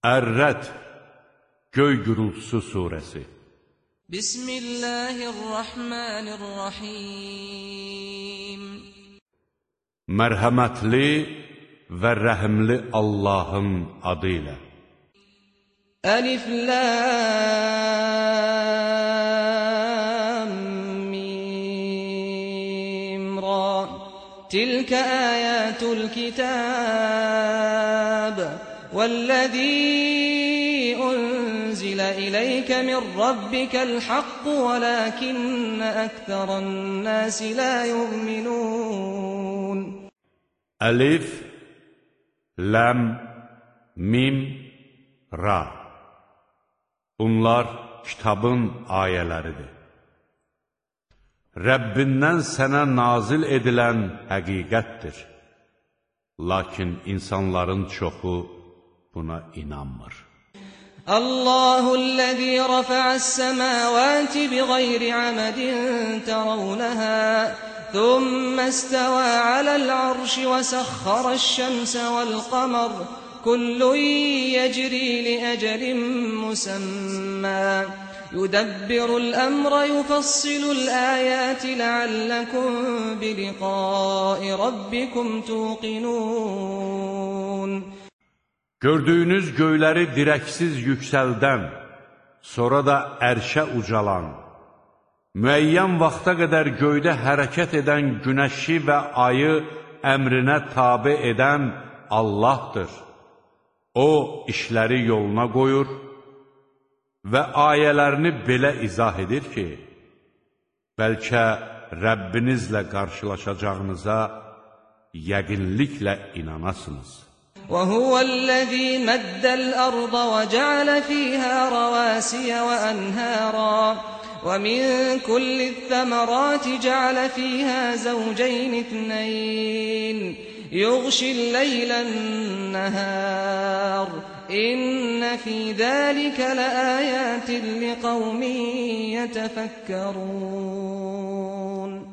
Ər-Rəd Göy gürültüsü surəsi Bismillahirrahmanirrahim Mərhəmətli və rəhimli Allahın adı ilə Əlif Lam Mim Ra Tilkə ayatul kitab والذي أنزل إليك من ربك الحق ولكن أكثر الناس لا يؤمنون Əlif, Ləm, Mim, Ra Bunlar kitabın ayələridir. Rəbbindən sənə nazil edilən həqiqətdir. Lakin insanların çoxu buna inanmır. الله الذي رفع السماوات بغير عمد ترونها ثم استوى على العرش وسخر الشمس والقمر كل يجري لأجل مسمى يدبر الأمر يفصل الآيات لعلكم بلقاء ربكم توقنون Gördüyünüz göyləri dirəksiz yüksəldən, sonra da ərşə ucalan, müəyyən vaxta qədər göydə hərəkət edən günəşi və ayı əmrinə tabi edən Allahdır. O, işləri yoluna qoyur və ayələrini belə izah edir ki, bəlkə Rəbbinizlə qarşılaşacağınıza yəqinliklə inanasınız. وهو الذي مد الأرض وجعل فيها رواسي وأنهارا. ومن كل الثمرات جعل فيها زوجين اثنين. يغشي الليل النهار. إن في ذلك لآيات لقوم يتفكرون.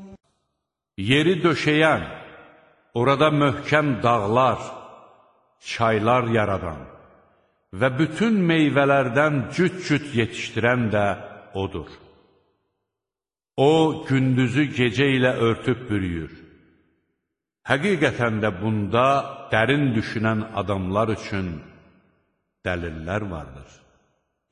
Yeri döşəyən, orada möhkəm dağlar, çaylar yaradan və bütün meyvələrdən cüt-cüt yetişdirən də O'dur. O, gündüzü gecə ilə örtüb bürüyür. Həqiqətən də bunda dərin düşünən adamlar üçün dəlillər vardır.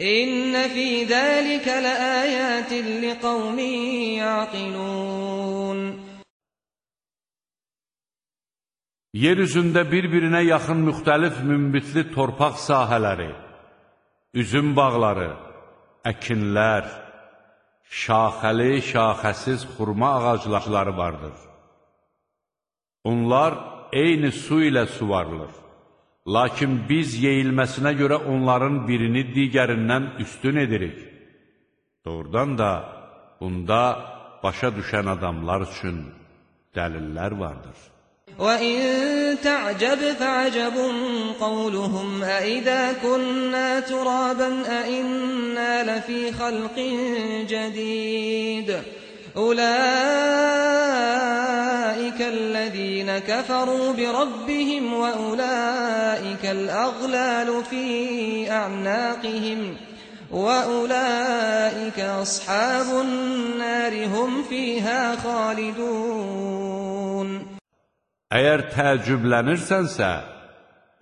İnne fi zalika laayatin liqaumin yaqilun Yer üzündə bir-birinə yaxın müxtəlif münbitli torpaq sahələri, üzüm bağları, əkinlər, şaxəli, şaxəsiz xurma ağaclıqları vardır. Onlar eyni su ilə suvarılır. Lakin biz yeyilməsinə görə onların birini digərindən üstün edirik. Doğrudan da bunda başa düşən adamlar üçün dəlillər vardır. وَإِن تَعْجَبْ فَعَجَبٌ قَوْلُهُمْ أَإِذَا كُنَّا تُرَابًا أَإِنَّا لَفِي خَلْقٍ جَدِيدٍ أولئك الذين كفروا بربهم وأولئك الأغلال في أعناقهم وأولئك أصحاب النار هم فيها خالدون Əgər təəccüblənirsənsə,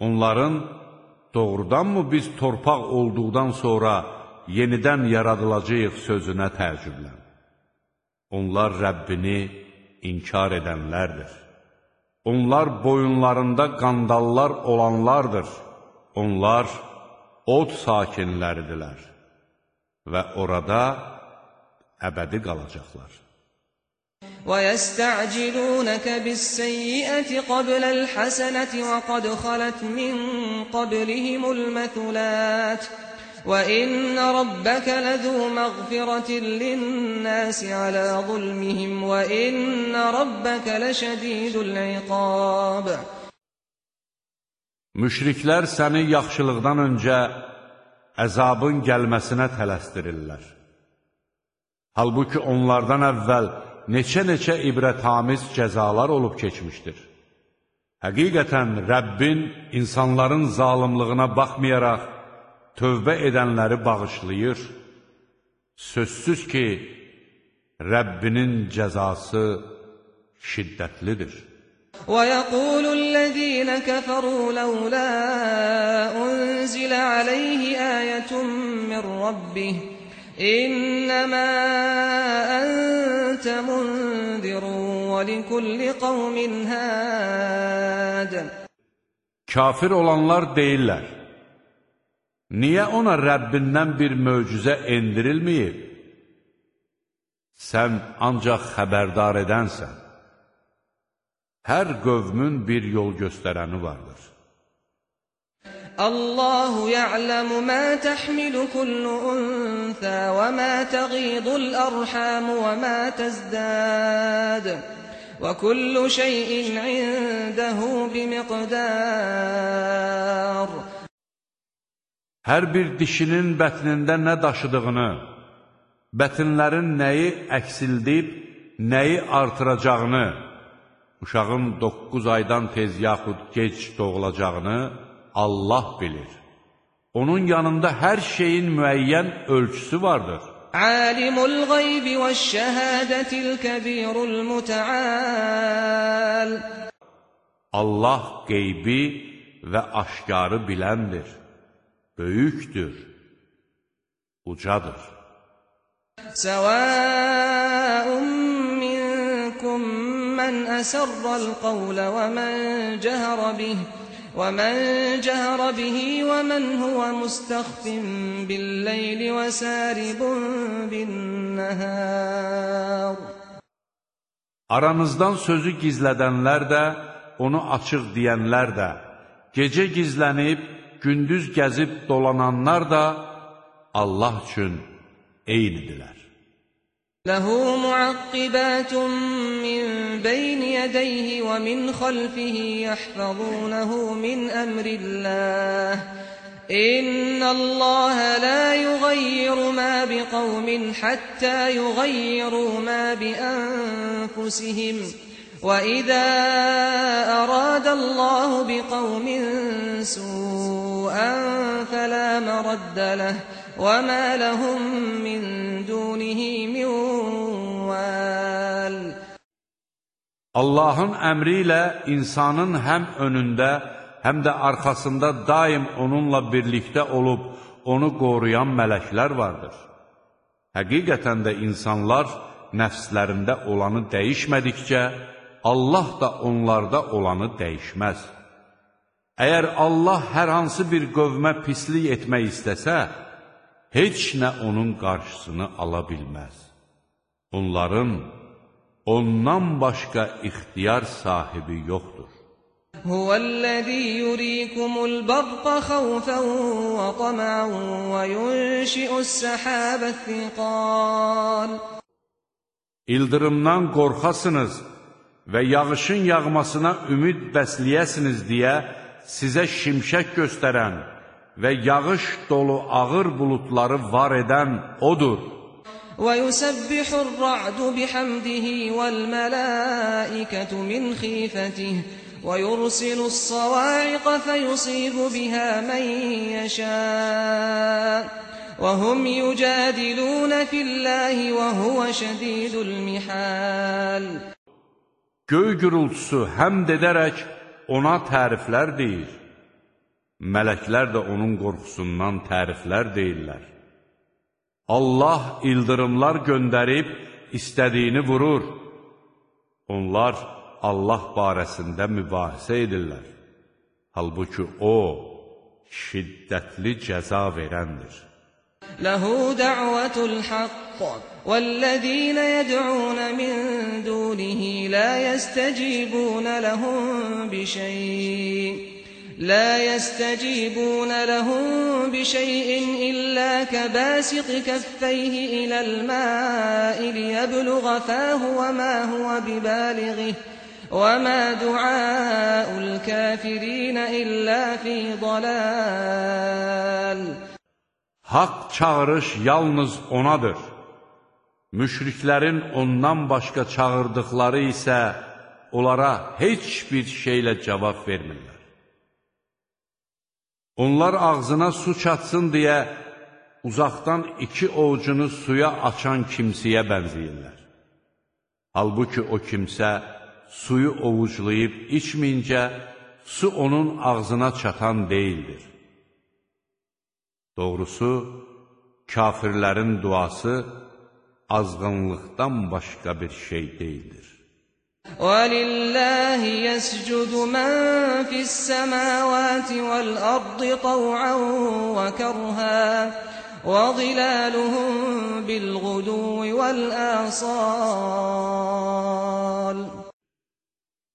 onların doğrudanmı biz torpaq olduqdan sonra yenidən yaradılacaq sözünə təəccüblən. Onlar Rəbbini inkar edənlərdir. Onlar boyunlarında qandallar olanlardır. Onlar od sakinləridirlər və orada əbədi qalacaqlar. وَيَسْتَعْجِلُونَكَ بِالسَّيِّئَةِ قَبْلَ الْحَسَنَةِ وَقَدْ خَلَتْ مِنْ قَبْلِهِمُ الْمَثُلَاتُ وإن ربك لذو مغفرة للناس على ظلمهم وإن ربك لشديد العقاب Müşriklər səni yaxşılıqdan öncə əzabın gəlməsinə tələsdirirlər. Halbuki onlardan əvvəl neçə-neçə ibrətamiz cəzalar olub keçmişdir. Həqiqətən Rəbbin insanların zalımlığına baxmayaraq tövbə edənləri bağışlayır. Sözsüz ki, Rəbbinin cəzası şiddətlidir. ويقول الذين كفروا لولا أنزل عليه آية من ربه إنما أنت منذر ولكل قوم هاد Kafir olanlar deyirlər, Niyə ona Rəbbindən bir möcüzə endirilməyib? Sən ancaq xəbərdar edənsən. Hər qövmün bir yol göstərəni vardır. الله يعلم ما تحمل كل أنثى وما تغيض الأرحام وما تزداد وكل شيء عنده بمقدار Hər bir dişinin bətnində nə daşıdığını, bətinlərin nəyi əksildib, nəyi artıracağını, uşağın 9 aydan tez yaxud gec doğulacağını Allah bilir. Onun yanında hər şeyin müəyyən ölçüsü vardır. Alimul gaybi və şəhədətil kəbirul mütəal Allah qeybi və aşkarı biləndir, böyükdür, ucadır. Səvəun minkum mən əsərrəl qavlə və mən cəhərə bih ومن جهر به ومن هو مستخف بالليل وسارب بالنهار Aranızdan sözü gizlədənlər də, onu açıq deyənlər də, gecə gizlənib, gündüz gəzib dolananlar da Allah üçün eynidirlər. Ləhu muaqqibatun min beyni yədəyhi və min xalfihi yəhfəzunahu min əmrilləh. İnna Allah la yughayyiru ma biqawmin hatta yughayyiru ma bi anfusihim. وَإِذَا أَرَادَ اللَّهُ بِقَوْمٍ سُوءًا فلا مرد له وما لهم من دونه من وال Allahın əmri ilə insanın həm önündə, həm də arxasında daim onunla birlikdə olub onu qoruyan mələklər vardır. Həqiqətən də insanlar nəfslərində olanı dəyişmədikcə, Allah da onlarda olanı dəyişməz. Əgər Allah hər hansı bir qövmə pislik etmək istəsə, heç nə onun qarşısını ala bilməz. Onların ondan başqa ixtiyar sahibi yoxdur. Huvəl-ləzî yurikumul barqa xawfan və tama'an və yunşi'us-səhabət-thiqal İldırımdan qorxasınız və yağışın yağmasına ümid bəsləyəsiniz deyə sizə şimşək göstərən və yağış dolu ağır bulutları var edən O'dur. وَيُسَبِّحُ الرَّعْدُ بِحَمْدِهِ وَالْمَلَائِكَةُ مِنْ خِيفَتِهِ وَيُرْسِلُ الصَّوَاعِقَ فَيُصِيبُ بِهَا مَن يَشَاءُ وَهُمْ يُجَادِلُونَ فِي اللَّهِ وَهُوَ شَدِيدُ الْمِحَالِ Göy gürültüsü həmd edərək ona təriflər deyir. Mələklər də onun qorxusundan təriflər deyirlər. Allah ildırımlar göndərib istədiyini vurur. Onlar Allah barəsində mübahisə edirlər. Halbuki O, şiddətli cəza verəndir. Ləhu də'vətul haqq yəd'un min dunihi la yestəcibun ləhum bi şeyin لا يستجيبون لهم بشيء إلا كباسط كفيه إلى الماء ليبلغ فاه وما هو ببالغه وما دعاء الكافرين إلا في ضلال Haqq çağırış yalnız onadır. Müşriklərin ondan başqa çağırdıqları isə onlara heç bir şeylə cavab vermirlər. Onlar ağzına su çatsın deyə uzaqdan iki ovucunu suya açan kimsəyə bənzəyirlər. Halbuki o kimsə suyu ovuclayıb içməyincə, su onun ağzına çatan deyildir. Doğrusu, kafirlərin duası azğınlıqdan başqa bir şey deyildir. ولله يسجد من في السماوات والأرض طوعا وكرها وظلالهم بالغدو والآصال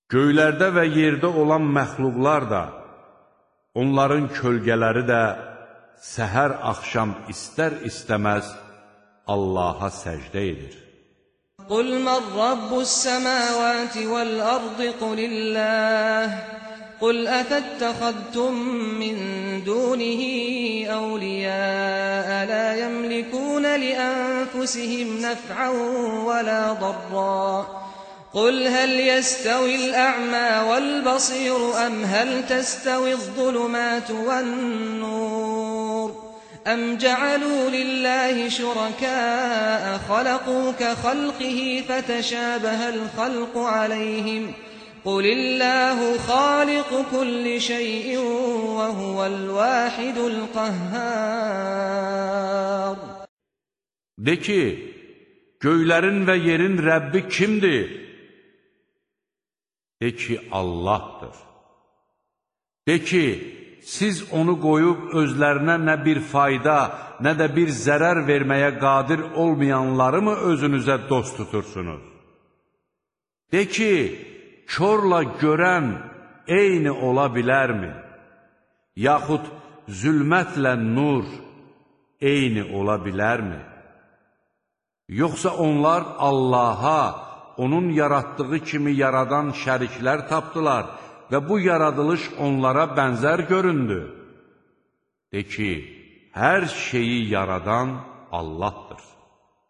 Göylərdə və yerdə olan məxluqlar da, onların kölgələri də səhər axşam istər-istəməz Allaha səcdə edir. من رب السماوات والأرض قل الله قل أفاتخذتم من دونه أولياء لا يملكون لأنفسهم نفعا ولا ضرا قل هل يستوي الأعمى والبصير أم هل تستوي الظلمات والنور أم جعلوا لله شركاء خلقوا كخلقه فتشابه الخلق عليهم قل الله خالق كل شيء وهو الواحد القهار De ki, göylərin və yerin Rəbbi kimdir? De ki, Allahdır. De ki, siz onu qoyub özlərinə nə bir fayda, nə də bir zərər verməyə qadir olmayanları mı özünüzə dost tutursunuz? De ki, körla görən eyni ola bilərmi? Yaxud zülmətlə nur eyni ola bilərmi? Yoxsa onlar Allaha, onun yaratdığı kimi yaradan şəriklər tapdılar və bu yaradılış onlara bənzər göründü. De ki, hər şeyi yaradan Allahdır.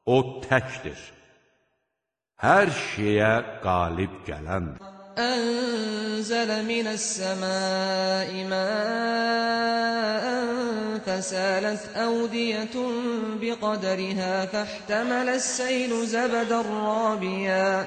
O təkdir. Hər şeyə qalib gələndir. أنزل من السماء ماء فسالت أودية بقدرها فاحتمل السيل زبدا رابيا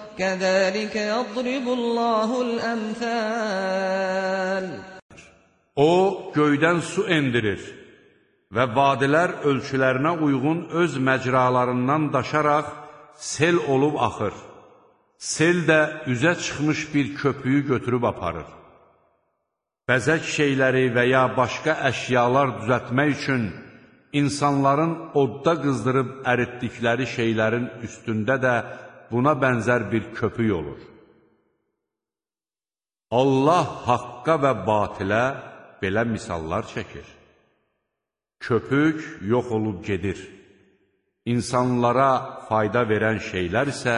Kəzəlikə yadribullahu əmsəl O göydən su endirir və vadilər ölçülərinə uyğun öz məcralarından daşaraq sel olub axır. Sel də üzə çıxmış bir köpüyü götürüb aparır. Bəzək şeyləri və ya başqa əşyalar düzətmək üçün insanların odda qızdırıb əritdikləri şeylərin üstündə də buna bənzər bir köpük olur. Allah haqqa və batilə belə misallar çəkir. Köpük yox olub gedir. İnsanlara fayda verən şeylər isə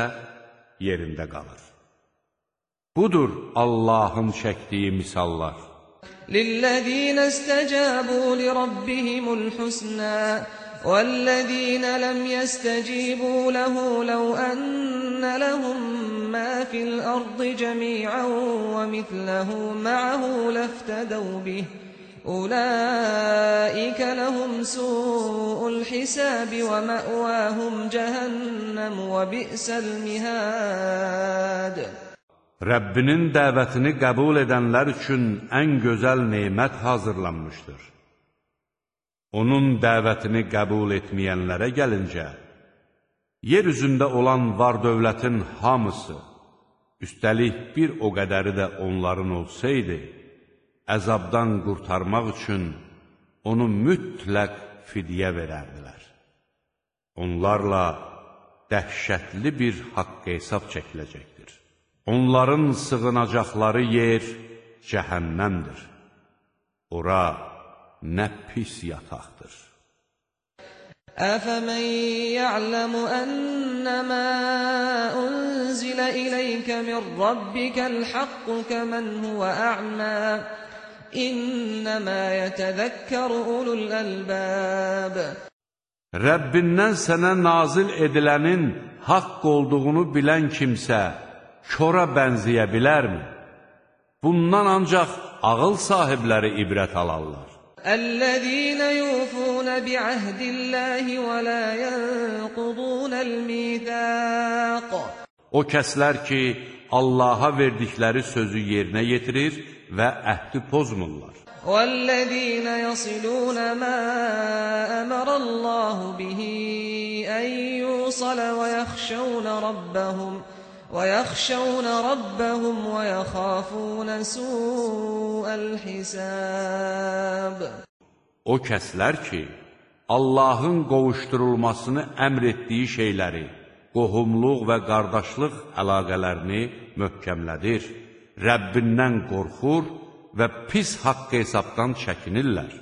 yerində qalır. Budur Allahın çəkdiyi misallar. للذين استجابوا لربهم الحسنى والذين لم يستجيبوا له لو أن لهم ما في الأرض جميعا ومثله معه لافتدوا به أولئك لهم سوء الحساب ومأواهم جهنم وبئس المهاد Rəbbinin dəvətini qəbul edənlər üçün ən gözəl neymət hazırlanmışdır. Onun dəvətini qəbul etməyənlərə gəlincə, yer üzündə olan var dövlətin hamısı, üstəlik bir o qədəri də onların olsaydı, əzabdan qurtarmaq üçün onu mütləq fidyə verərdilər. Onlarla dəhşətli bir haqq hesab çəkiləcəkdir. Onların sığınacaqları yer cəhənnəmdir. Ora nə pis yataqdır. Əfəmən ya'lamu ənnəmə unzilə iləykə min rabbikəl haqqu kəmən huvə ə'mə İnnəmə yətəzəkkəru ulul əlbəb Rəbbindən sənə nazil edilənin haqq olduğunu bilən kimsə kora bənziyə bilərmi? Bundan ancaq ağıl sahibləri ibrət alarlar. الذين يوفون بعهد الله ولا ينقضون الميثاق O kəslər ki, Allaha verdikləri sözü yerinə yetirir və əhdi pozmurlar. والذين يصلون ما أمر الله به أن يوصل ويخشون ربهم ويخشون ربهم ويخافون سوء الحساب O kəslər ki, Allahın qovuşdurulmasını əmr etdiyi şeyləri, qohumluq və qardaşlıq əlaqələrini möhkəmlədir, Rəbbindən qorxur və pis haqq hesabdan çəkinirlər.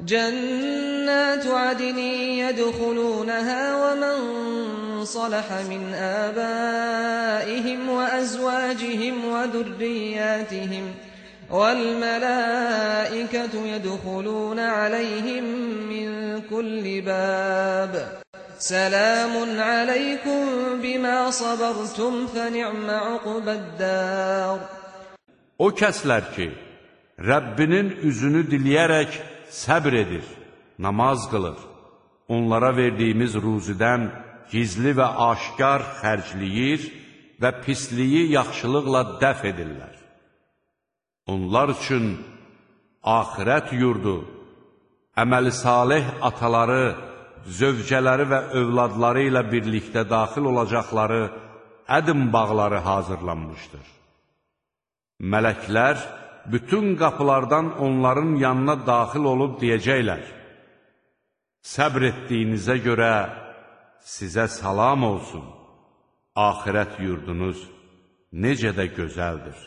جنات عدن يدخلونها ومن صلح من آبائهم وأزواجهم وذرياتهم والملائكة يدخلون عليهم من كل باب سلام عليكم بما صبرتم فنعم عقبى الدار O kəslər ki, Rəbbinin üzünü diləyərək səbr edir, namaz qılır, onlara verdiyimiz ruzidən gizli və aşkar xərcləyir və pisliyi yaxşılıqla dəf edirlər. Onlar üçün axirət yurdu, əməli salih ataları, zövcələri və övladları ilə birlikdə daxil olacaqları ədim bağları hazırlanmışdır. Mələklər bütün qapılardan onların yanına daxil olub deyəcəklər, Səbr etdiyinizə görə sizə salam olsun, axirət yurdunuz necə də gözəldir.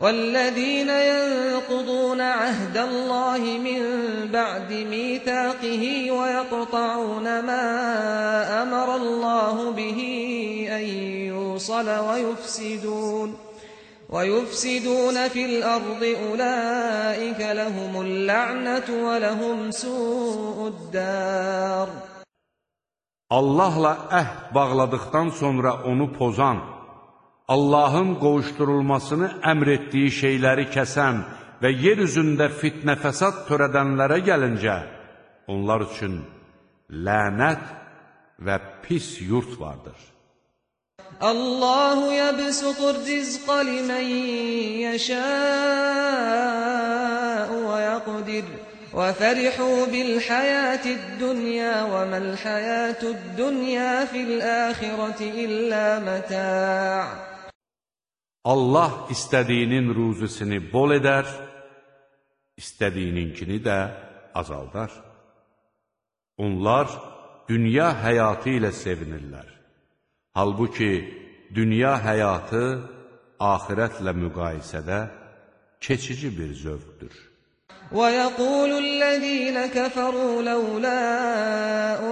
والذين ينقضون عهد الله من بعد ميثاقه ويقطعون ما أمر الله به أن يوصل ويفسدون ويفسدون في الأرض أولئك لهم اللعنة ولهم سوء الدار Allahla əhd bağladıqdan sonra onu pozan, Allahın qovuşdurulmasını əmr etdiyi şeyləri kəsən və yer üzündə fitnə fəsad törədənlərə gəlincə, onlar üçün lənət və pis yurt vardır. الله يبسط الرزق لمن يشاء ويقدر وفرحوا بالحياة الدنيا وما الحياة الدنيا في الآخرة إلا متاع Allah istədiyinin ruzisini bol edər, istədiyininkini də azaldar. Onlar dünya həyatı ilə sevinirlər. Halbuki dünya həyatı axirətlə müqayisədə keçici bir zövqdür. ويقول الذين كفروا لولا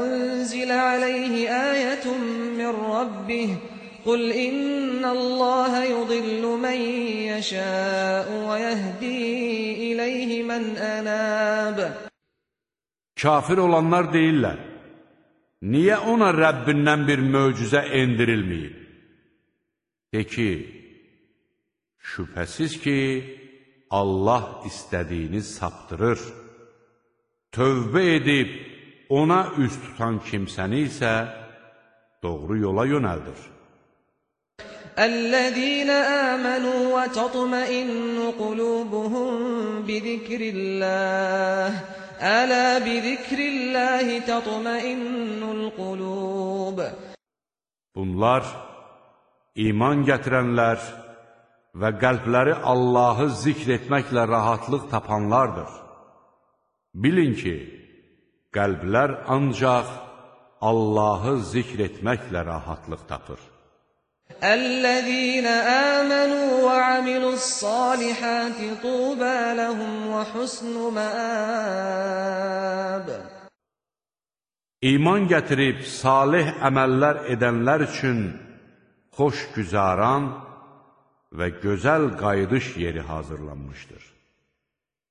أنزل عليه آية من ربه قل إن الله يضل من يشاء ويهدي إليه من أناب Kafir olanlar deyirlər, niyə ona Rəbbindən bir möcüzə endirilməyib? De ki, şübhəsiz ki, Allah istədiyini saptırır. Tövbə edib ona üst tutan kimsəni isə doğru yola yönəldir. الذين آمنوا وتطمئن قلوبهم بذكر الله Ələ bi zikrilləhi tatmainnul qulub. Bunlar iman gətirənlər və qəlbləri Allahı zikr etməklə rahatlıq tapanlardır. Bilin ki, qəlblər ancaq Allahı zikr etməklə rahatlıq tapır. الذين آمنوا وعملوا الصالحات طوبى لهم وحسن مآب İman gətirib salih əməllər edənlər üçün xoş güzaran və gözəl qayıdış yeri hazırlanmışdır.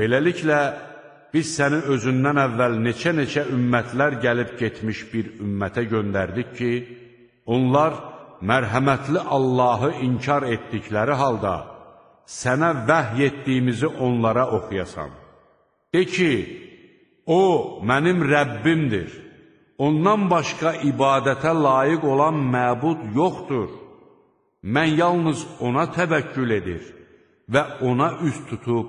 Beləliklə, biz səni özündən əvvəl neçə-neçə ümmətlər gəlib getmiş bir ümmətə göndərdik ki, onlar mərhəmətli Allahı inkar etdikləri halda sənə vəhy etdiyimizi onlara oxuyasan. De ki, O, mənim Rəbbimdir. Ondan başqa ibadətə layiq olan məbud yoxdur. Mən yalnız ona təvəkkül edir və ona üst tutub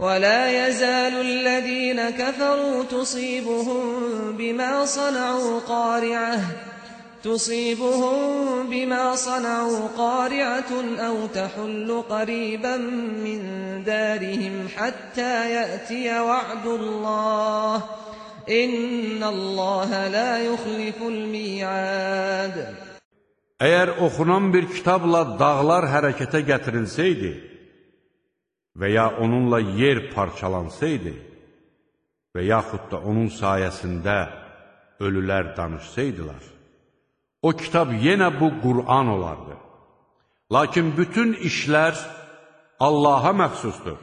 ولا يزال الذين كفروا تصيبهم بما صنعوا قارعة تصيبهم بما صنعوا قارعة أو تحل قريبا من دارهم حتى يأتي وعد الله. إن الله لا يخلف الميعاد. Əgər oxunan bir kitabla dağlar hərəkətə gətirilsəydi və ya onunla yer parçalansaydı və yaxud da onun sayəsində ölülər danışsaydılar, o kitab yenə bu Qur'an olardı. Lakin bütün işlər Allaha məxsusdur.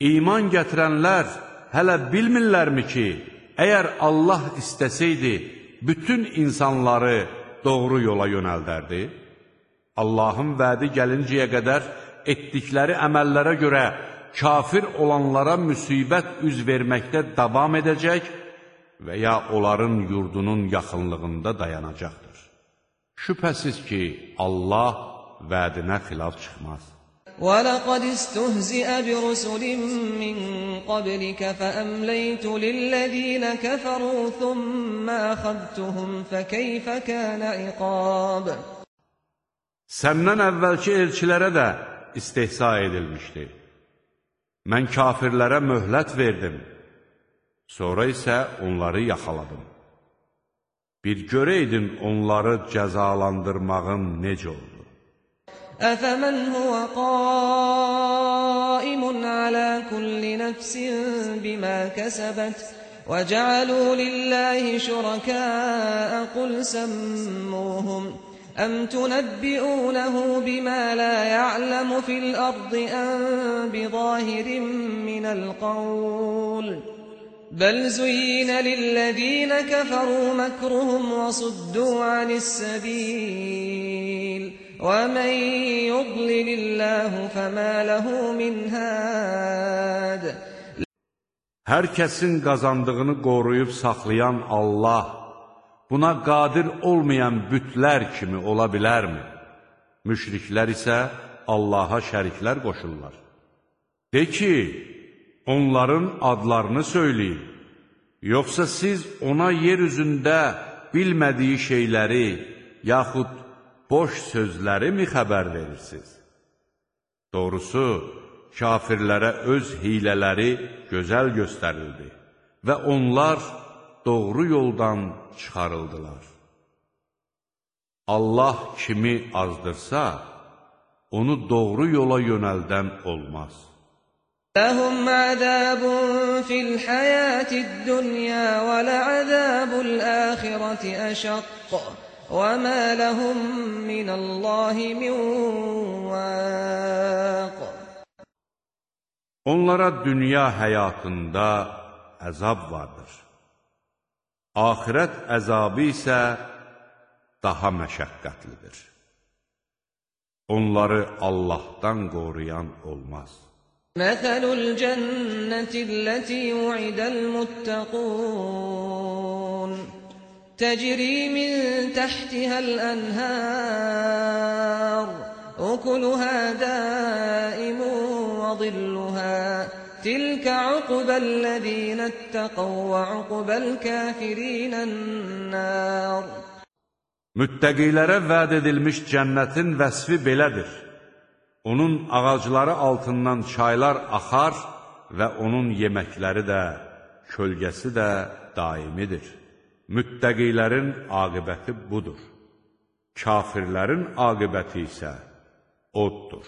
İman gətirənlər hələ bilmirlərmi ki, əgər Allah istəsəydi, bütün insanları doğru yola yönəldərdi? Allahın vədi gəlincəyə qədər etdikləri əməllərə görə kafir olanlara müsibət üz verməkdə davam edəcək və ya onların yurdunun yaxınlığında dayanacaqdır. Şübhəsiz ki, Allah vədinə xilaf çıxmaz. ولقد استهزئ برسل من قبلك فأمليت للذين كفروا ثم أخذتهم فكيف كان عقاب Səndən əvvəlki elçilərə də istehsa edilmişdi. Mən kafirlərə möhlət verdim, sonra isə onları yaxaladım. Bir görəydin onları cəzalandırmağın necə oldu. أفمن هو قائم على كل نفس بما كسبت وجعلوا لله شركاء قل سموهم أم تنبئونه بما لا يعلم في الأرض أم بظاهر من القول بل زين للذين كفروا مكرهم وصدوا عن السبيل ومن يضلل الله فما له من هاد Hər kəsin qazandığını qoruyub saxlayan Allah, buna qadir olmayan bütlər kimi ola bilərmi? müşriklər isə Allaha şəriklər qoşurlar. De ki, onların adlarını söyləyin, yoxsa siz ona yer üzündə bilmədiyi şeyləri, yaxud boş sözləri mi xəbər verirsiniz? Doğrusu, kafirlərə öz hilələri gözəl göstərildi və onlar doğru yoldan çıxarıldılar. Allah kimi azdırsa, onu doğru yola yönəldən olmaz. Ləhum əzəbun fil həyəti dünya və ləəzəbul əxirəti əşəqq və mə ləhum minəllahi min. Onlara dünya həyatında əzab vardır. axirət əzabı isə daha məşəqqətlidir. Onları Allahdan qoruyan olmaz. Məsəlul cənnətilləti uidəl muttəqun Təcri min təhtihəl ənhər Ukuluhə daimun və zilluhə تلك عقبى الذين اتقوا وعقبى الكافرين النار Müttəqilərə vəd edilmiş cənnətin vəsfi belədir. Onun ağacları altından çaylar axar və onun yeməkləri də, kölgəsi də daimidir. Müttəqilərin aqibəti budur. Kafirlərin aqibəti isə oddur.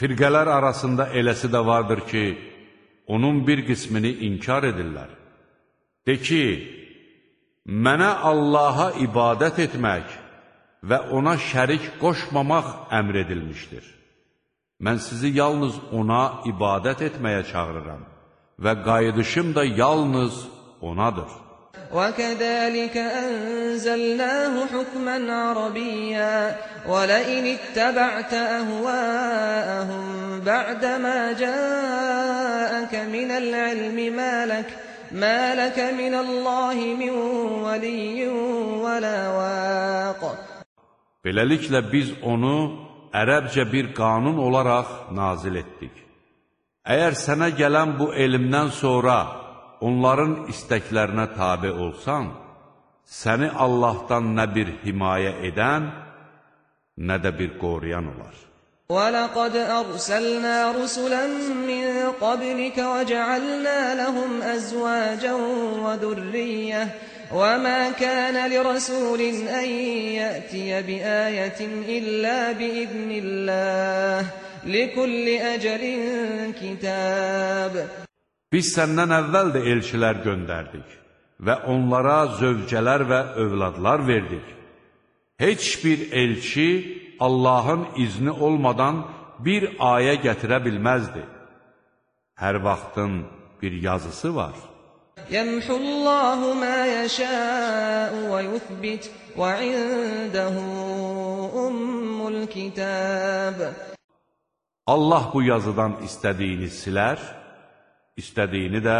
Firqələr arasında eləsi də vardır ki, onun bir qismini inkar edirlər. De ki, mənə Allaha ibadət etmək və ona şərik qoşmamaq əmr edilmişdir. Mən sizi yalnız ona ibadət etməyə çağırıram və qayıdışım da yalnız onadır. وكذلك أنزلناه حكما عربيا ولئن اتبعت أهواءهم بعدما جاءك من العلم ما لك ما لك من الله من ولي ولا واق Beləliklə biz onu ərəbcə bir qanun olaraq nazil etdik. Əgər sənə gələn bu elmdən sonra onların istəklərinə tabe olsan, səni Allahdan nə bir himayə edən, nə də bir qoruyan olar. ولقد أرسلنا رسلا من قبلك وجعلنا لهم أزواجا وذرية وما كان لرسول أن يأتي بآية إلا بإذن الله لكل أجل كتاب Biz səndən əvvəl də elçilər göndərdik və onlara zövcələr və övladlar verdik. Heç bir elçi Allahın izni olmadan bir ayə gətirə bilməzdi. Hər vaxtın bir yazısı var. Yəmhullahu ma yəşəu və yuthbit və indəhu ummul kitab. Allah bu yazıdan istədiyini silər, istədiyini də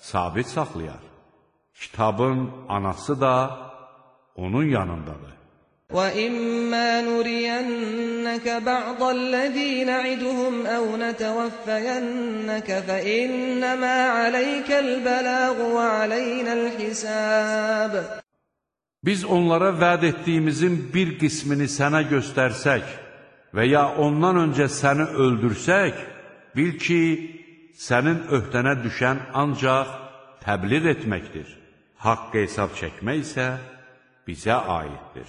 sabit saxlayar. Kitabın anası da onun yanındadır. وَإِمَّا نُرِيَنَّكَ بَعْضَ الَّذِي نَعِدُهُمْ أَوْ نَتَوَفَّيَنَّكَ فَإِنَّمَا عَلَيْكَ الْبَلَاغُ وَعَلَيْنَا الْحِسَابُ Biz onlara vəd etdiyimizin bir qismini sənə göstərsək və ya ondan öncə səni öldürsək, bil ki, sənin öhdənə düşən ancaq təbliğ etməkdir. Haqq hesab çəkmək isə bizə aiddir.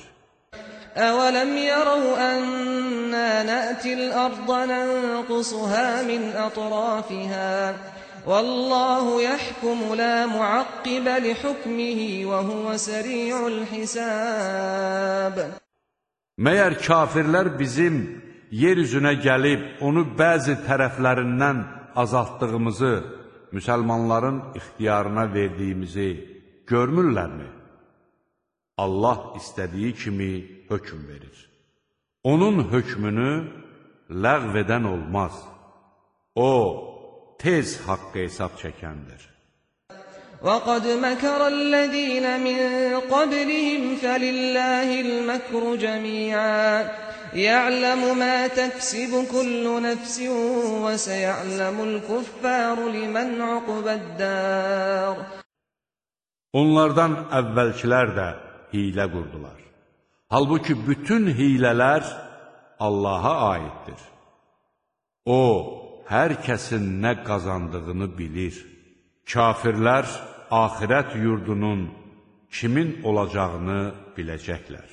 أَوَلَمْ يَرَوْا أَنَّا نَأْتِي الْأَرْضَ نَنقُصُهَا مِنْ أَطْرَافِهَا وَاللَّهُ يَحْكُمُ لَا مُعَقِّبَ لِحُكْمِهِ وَهُوَ سَرِيعُ الْحِسَابِ Məyər kafirlər bizim yer üzünə gəlib onu bəzi tərəflərindən azaltdığımızı, müsəlmanların ixtiyarına verdiyimizi görmürlərmi? Allah istədiyi kimi hökm verir. Onun hökmünü ləğv edən olmaz. O, tez haqqı hesab çəkəndir. وقد مكر الذين من قبلهم فلله المكر جميعا يعلم ما تكسب كل نفس وسيعلم الكفار لمن عقب الدار Onlardan əvvəlkilər də hilə qurdular. Halbuki bütün hilələr Allaha aiddir. O, hər kəsin nə qazandığını bilir. Kafirlər axirət yurdunun kimin olacağını biləcəklər.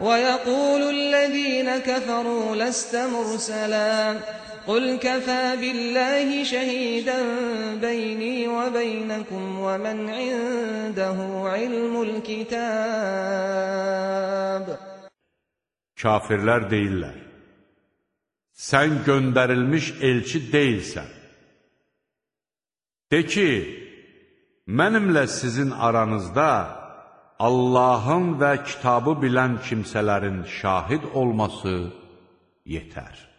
ويقول الذين كفروا لست مرسلا قل كفى بالله شهيدا بيني وبينكم ومن عنده علم الكتاب Kafirlər deyirlər, sən göndərilmiş elçi deyilsən. De ki, mənimlə sizin aranızda Allahın və kitabı bilən kimsələrin şahid olması yetər.